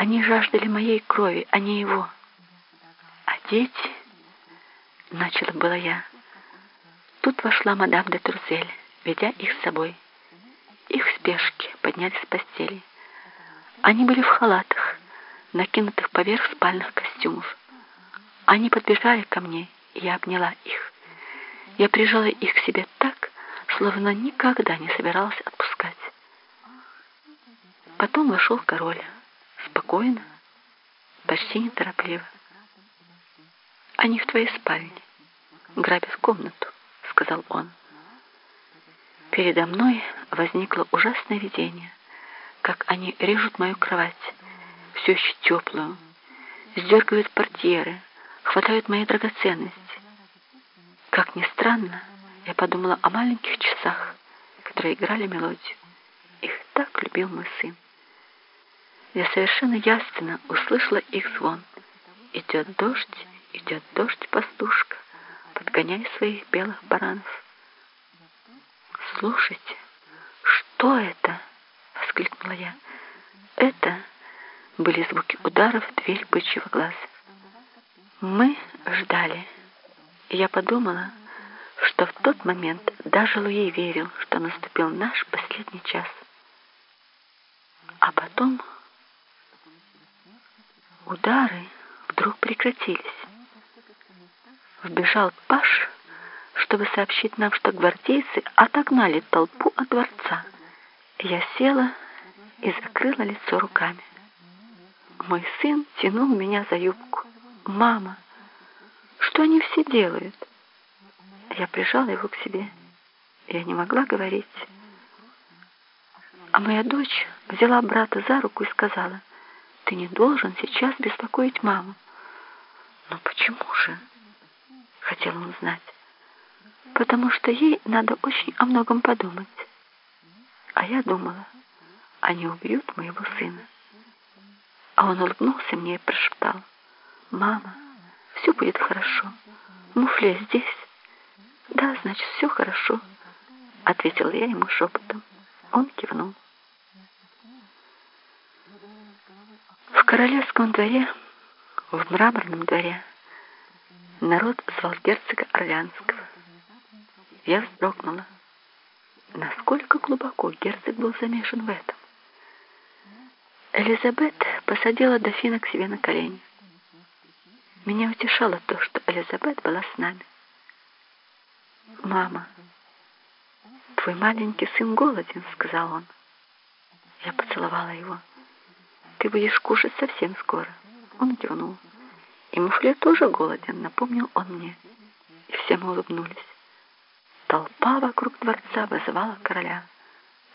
Они жаждали моей крови, а не его. А дети... Начала была я. Тут вошла мадам де Турзель, ведя их с собой. Их в спешке подняли с постели. Они были в халатах, накинутых поверх спальных костюмов. Они подбежали ко мне, и я обняла их. Я прижала их к себе так, словно никогда не собиралась отпускать. Потом вошел король, спокойно, почти неторопливо. «Они в твоей спальне, грабят комнату», — сказал он. Передо мной возникло ужасное видение, как они режут мою кровать, все еще теплую, сдергивают портьеры, хватают мои драгоценности. Как ни странно, я подумала о маленьких часах, которые играли мелодию. Их так любил мой сын. Я совершенно ясно услышала их звон. Идет дождь, идет дождь, пастушка, подгоняя своих белых баранов. «Слушайте, что это?» — воскликнула я. «Это...» — были звуки ударов в дверь бычьего глаза. Мы ждали, я подумала, что в тот момент даже Луи верил, что наступил наш последний час. А потом удары вдруг прекратились. Вбежал Паш, чтобы сообщить нам, что гвардейцы отогнали толпу от дворца. Я села и закрыла лицо руками. Мой сын тянул меня за юбку. «Мама, что они все делают?» Я прижала его к себе. Я не могла говорить. А моя дочь взяла брата за руку и сказала, «Ты не должен сейчас беспокоить маму». «Но почему же?» — хотел он знать. «Потому что ей надо очень о многом подумать». А я думала, они убьют моего сына. А он улыбнулся мне и прошептал, «Мама, все будет хорошо. Муфле здесь». «Да, значит, все хорошо», — ответил я ему шепотом. Он кивнул. В королевском дворе, в мраморном дворе, народ звал герцога Орлянского. Я вздрогнула. Насколько глубоко герцог был замешан в этом? Элизабет посадила дофина к себе на колени. Меня утешало то, что Элизабет была с нами. «Мама, твой маленький сын голоден», — сказал он. Я поцеловала его. «Ты будешь кушать совсем скоро». Он кивнул. «И Муфле тоже голоден», — напомнил он мне. И все мы улыбнулись. Толпа вокруг дворца вызывала короля.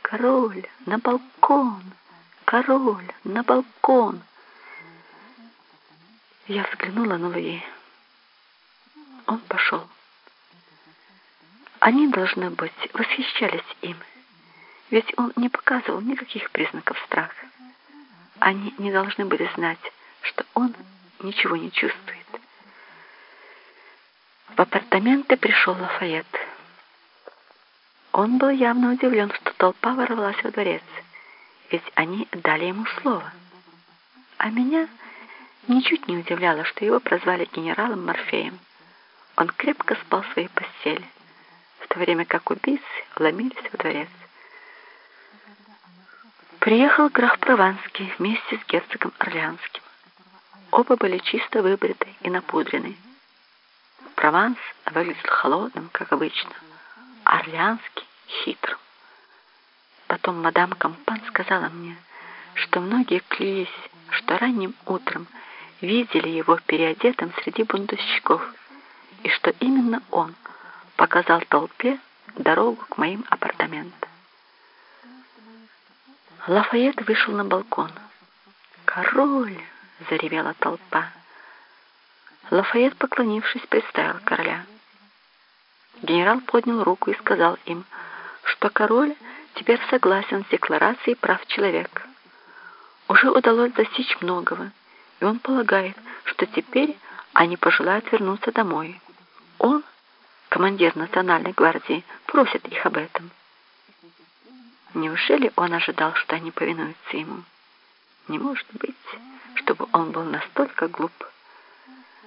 «Король, на балкон! Король, на балкон!» Я взглянула на Луи. Он пошел. Они, должно быть, восхищались им, ведь он не показывал никаких признаков страха. Они не должны были знать, что он ничего не чувствует. В апартаменты пришел Лафайет. Он был явно удивлен, что толпа ворвалась во дворец, ведь они дали ему слово. А меня ничуть не удивляло, что его прозвали генералом Морфеем. Он крепко спал в своей постели то время как убийцы ломились во дворец. Приехал граф Прованский вместе с герцогом Орлеанским. Оба были чисто выбриты и напудрены. Прованс выглядел холодным, как обычно, Орлеанский — хитрым. Потом мадам Кампан сказала мне, что многие клялись, что ранним утром видели его переодетым среди бунтовщиков, и что именно он — показал толпе дорогу к моим апартаментам. Лафайет вышел на балкон. «Король!» — заревела толпа. Лафайет, поклонившись, представил короля. Генерал поднял руку и сказал им, что король теперь согласен с декларацией прав человека. Уже удалось достичь многого, и он полагает, что теперь они пожелают вернуться домой. Он командир национальной гвардии, просит их об этом. Неужели он ожидал, что они повинуются ему? Не может быть, чтобы он был настолько глуп.